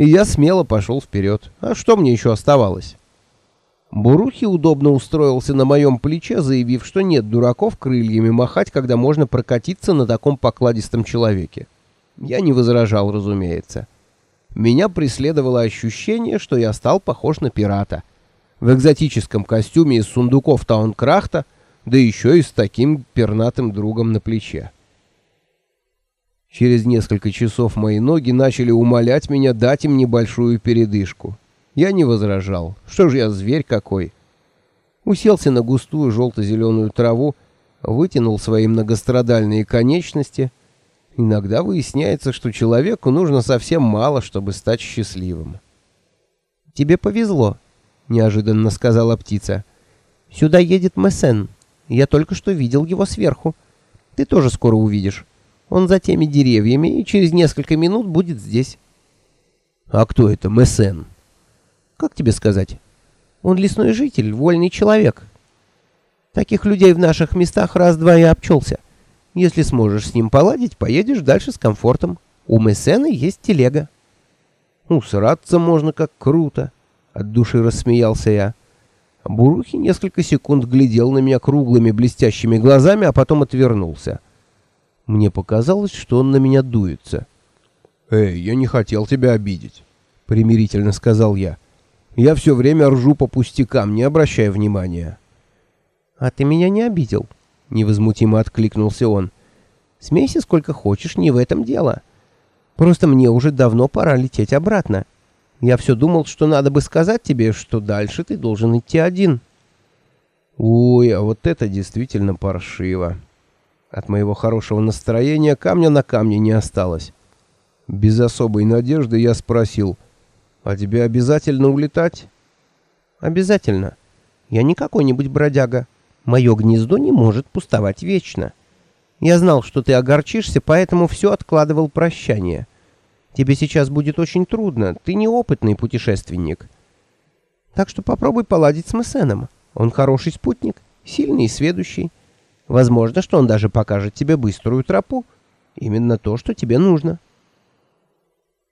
И я смело пошел вперед. А что мне еще оставалось? Бурухи удобно устроился на моем плече, заявив, что нет дураков крыльями махать, когда можно прокатиться на таком покладистом человеке. Я не возражал, разумеется. Меня преследовало ощущение, что я стал похож на пирата. В экзотическом костюме из сундуков Таункрахта, да еще и с таким пернатым другом на плече. Через несколько часов мои ноги начали умолять меня дать им небольшую передышку. Я не возражал. Что же я, зверь какой? Уселся на густую желто-зеленую траву, вытянул свои многострадальные конечности. Иногда выясняется, что человеку нужно совсем мало, чтобы стать счастливым. «Тебе повезло», — неожиданно сказала птица. «Сюда едет Мессен. Я только что видел его сверху. Ты тоже скоро увидишь. Он за теми деревьями и через несколько минут будет здесь». «А кто это Мессен?» Как тебе сказать? Он лесной житель, вольный человек. Таких людей в наших местах раз-два и обчелся. Если сможешь с ним поладить, поедешь дальше с комфортом. У Мессена есть телега. Усраться можно как круто, от души рассмеялся я. Бурухи несколько секунд глядел на меня круглыми блестящими глазами, а потом отвернулся. Мне показалось, что он на меня дуется. «Эй, я не хотел тебя обидеть», — примирительно сказал я. Я все время ржу по пустякам, не обращая внимания. «А ты меня не обидел?» — невозмутимо откликнулся он. «Смейся сколько хочешь, не в этом дело. Просто мне уже давно пора лететь обратно. Я все думал, что надо бы сказать тебе, что дальше ты должен идти один». «Ой, а вот это действительно паршиво. От моего хорошего настроения камня на камне не осталось». Без особой надежды я спросил — «А тебе обязательно улетать?» «Обязательно. Я не какой-нибудь бродяга. Мое гнездо не может пустовать вечно. Я знал, что ты огорчишься, поэтому все откладывал прощание. Тебе сейчас будет очень трудно, ты неопытный путешественник. Так что попробуй поладить с Мессеном. Он хороший спутник, сильный и сведущий. Возможно, что он даже покажет тебе быструю тропу. Именно то, что тебе нужно».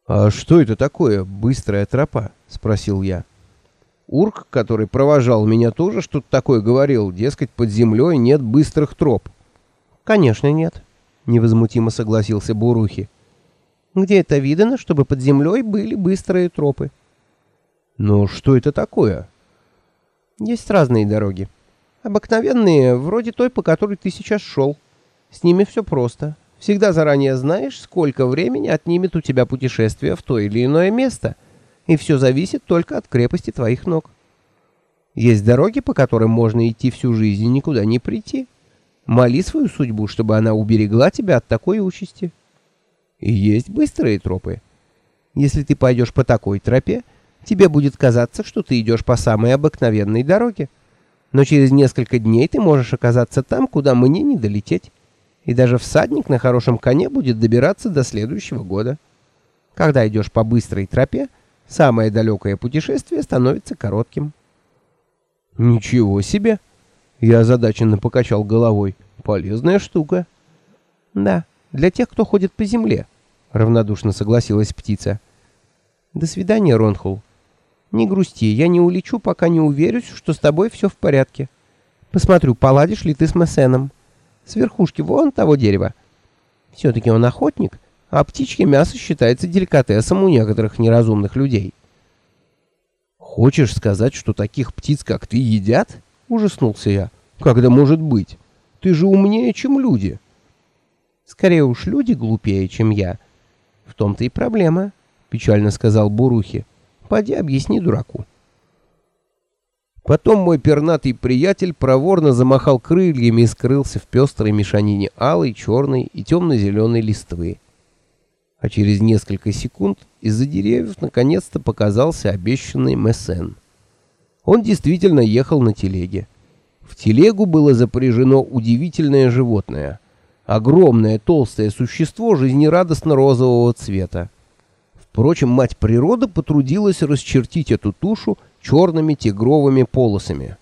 «А что это такое, быстрая тропа?» — спросил я. Урк, который провожал меня, тоже что-то такое говорил, дескать, под землей нет быстрых троп. «Конечно нет», — невозмутимо согласился Бурухи. «Где это видано, чтобы под землей были быстрые тропы?» «Но что это такое?» «Есть разные дороги. Обыкновенные, вроде той, по которой ты сейчас шел. С ними все просто. Всегда заранее знаешь, сколько времени отнимет у тебя путешествие в то или иное место, и все зависит только от крепости твоих ног. Есть дороги, по которым можно идти всю жизнь и никуда не прийти. Моли свою судьбу, чтобы она уберегла тебя от такой участи. И есть быстрые тропы. Если ты пойдешь по такой тропе, тебе будет казаться, что ты идешь по самой обыкновенной дороге. Но через несколько дней ты можешь оказаться там, куда мне не долететь и даже всадник на хорошем коне будет добираться до следующего года. Когда идешь по быстрой тропе, самое далекое путешествие становится коротким. Ничего себе! Я озадаченно покачал головой. Полезная штука. Да, для тех, кто ходит по земле, равнодушно согласилась птица. До свидания, Ронхул. Не грусти, я не улечу, пока не уверюсь, что с тобой все в порядке. Посмотрю, поладишь ли ты с Мессеном с верхушки вон того дерева. Все-таки он охотник, а птичье мясо считается деликатесом у некоторых неразумных людей. «Хочешь сказать, что таких птиц, как ты, едят?» — ужаснулся я. «Как это может быть? Ты же умнее, чем люди». «Скорее уж люди глупее, чем я. В том-то и проблема», — печально сказал Бурухи. «Поди объясни дураку». Потом мой пернатый приятель проворно замахал крыльями и скрылся в пестрой мешанине алой, черной и темно-зеленой листвы. А через несколько секунд из-за деревьев наконец-то показался обещанный Мессен. Он действительно ехал на телеге. В телегу было запряжено удивительное животное. Огромное толстое существо жизнерадостно-розового цвета. Впрочем, мать природа потрудилась расчертить эту тушу черными тигровыми полосами.